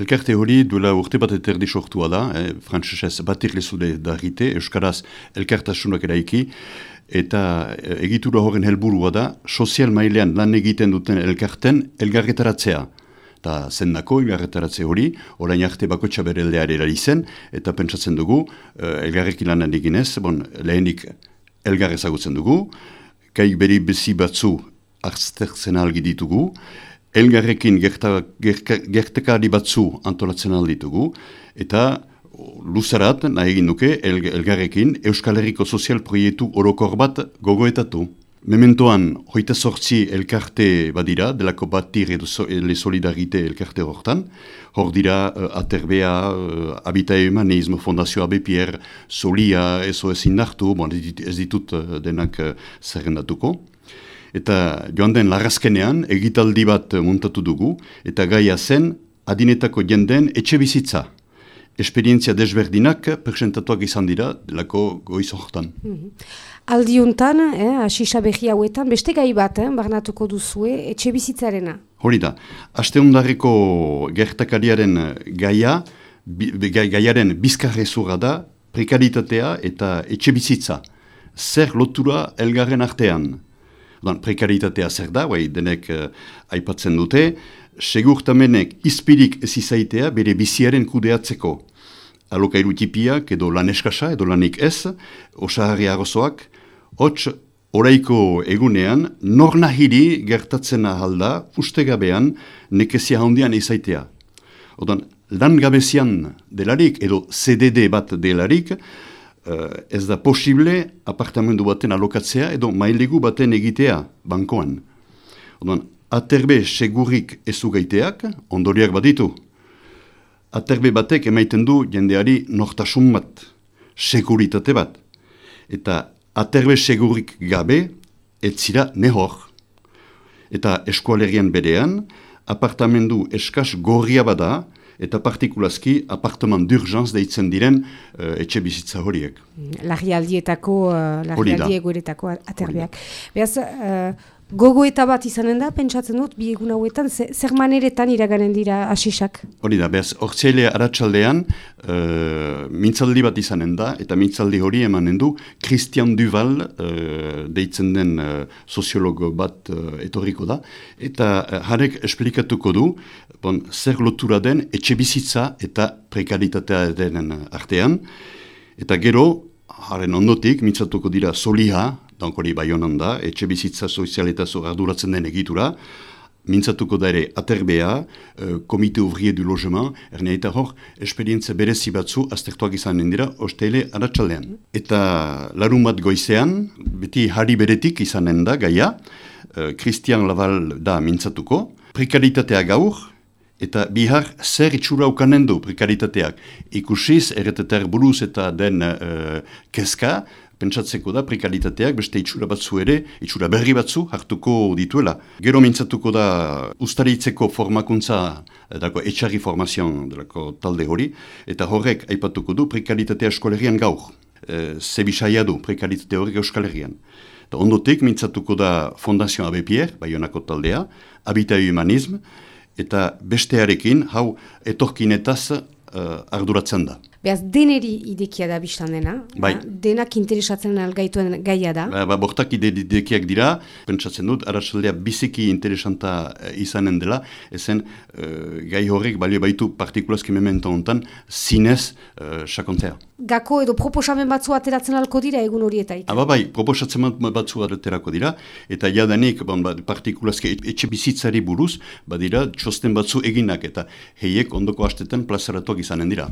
Elkarte hori duela urte bat eterdi sortua da, eh, frantzesez batik lezude da rite, euskaraz elkartasunak eraiki, eta eh, egitura horren helburua da, sozial mailean lan egiten duten elkarten elgarretaratzea. Eta zendako elgarretaratze hori, orain arte bakotxa bere eldeare zen, eta pentsatzen dugu, eh, elgarrekin lan eginez, bon, lehenik elgarrezagutzen dugu, kai beri bezi batzu arztertzen algi ditugu, elgarrekin gertekari batzu antolatzen alditugu, eta luzarat, nahi egin duke, elgarrekin Euskal Herriko Sozial Proiektu orokor bat gogoetatu. Mementoan, hoita sortzi elkarte badira, delako batir edo so, le solidarite elkarte hortan. Hor dira, uh, aterbea, uh, Habita Humanismo, Fondazio ABPR, Solia, SOS Indartu, bon, ez ditut uh, denak uh, zerrendatuko. Eta joan den larrazkenean egitaldi bat muntatu dugu, eta gaia zen adinetako jenden etxe bizitza. Esperientzia desberdinak presentatuak izan dira, delako goiz horretan. Mm -hmm. Aldiuntan, eh, asisa behi hauetan, beste gai bat, eh, barnatuko duzue, etxe bizitzarena. Hori da, aste ondarriko gertakariaren gaia, bi, gaiaren bizkarrezura da, prekaritatea eta etxe bizitza. Zer lotura elgarren artean? Dan, prekaritatea zer da, bai, denek uh, aipatzen dute, segurtamenek izpirik ez izaitea bere biziaren kudeatzeko. Alokairu tipiak edo lan eskasa edo lanik ez, osaharri arrozoak, hots oraiko egunean, nor nahiri gertatzen ahalda, ustegabean, nekezia handian izaitea. Odan, lan gabezian delarik edo CDD bat delarik, ez da posible apartamendu baten alokatzea edo mailegu baten egitea bankoan. Odan, aterbe segurik ezu gaiteak, ondoriak baditu. Aterbe batek emaiten du jendeari nortasun bat, seguritate bat. Eta aterbe segurik gabe, ez nehor. Eta eskualerian berean, apartamendu eskas gorria bada, eta partikulazki apartament d'urgence deitzen diren uh, etxe bizitza horiek. Lagialdietako, uh, lagialdiegoretako aterbeak. Beaz, uh, Gogo eta bat izanen da, pentsatzen dut, bi egun hauetan, zer maneretan iraganen dira asisak? Hori da, behaz, ortsiaile aratsaldean uh, mintzaldi bat izanen da, eta mintzaldi hori emanen du, Christian Duval, uh, deitzen den uh, soziologo bat uh, etorriko da, eta uh, harek esplikatuko du, bon, zer lotura den etxe bizitza eta prekaritatea denen artean, eta gero, haren ondotik, mintzatuko dira soliha, dankori bai honan da, etxe bizitza sozialetazo arduratzen den egitura, mintzatuko da ere aterbea, uh, komite ouvrier du logement, erne eta hor, esperientzia berezi batzu aztertuak izanen dira, ostele aratsaldean. Eta larun bat goizean, beti hari beretik izanen da, gaia, uh, Christian Laval da mintzatuko, prekaritatea gaur, eta bihar zer itxura ukanen du prekaritateak. Ikusiz, erreteter buruz eta den uh, keska, pentsatzeko da prekalitateak beste itxura batzu ere, itxura berri batzu hartuko dituela. Gero mintzatuko da ustaritzeko formakuntza, dako etxarri formazion delako talde hori, eta horrek aipatuko du prekalitatea eskolerian gaur. E, Zebisaia du prekalitate horrek eskolerian. Eta ondotek mintzatuko da Fondazioa ABPR, Bayonako taldea, Habita Humanism, eta bestearekin, hau etorkinetaz uh, arduratzen da. Beaz, deneri idekia da biztan dena. Bai. Denak interesatzen algaituen gaia da. Ba, ba, bortak ide idekiak dira, pentsatzen dut, aratsaldea biziki interesanta eh, izanen dela, ezen uh, gai horrek balio baitu partikulazki memento hontan, zinez uh, sakontzea. Gako edo proposamen batzu ateratzen alko dira egun horietaik? Aba bai, proposatzen batzu aterako dira, eta jadanik bon, ba, partikulazki etxe bizitzari buruz, badira txosten batzu eginak, eta heiek ondoko hastetan plazaratuak izanen dira.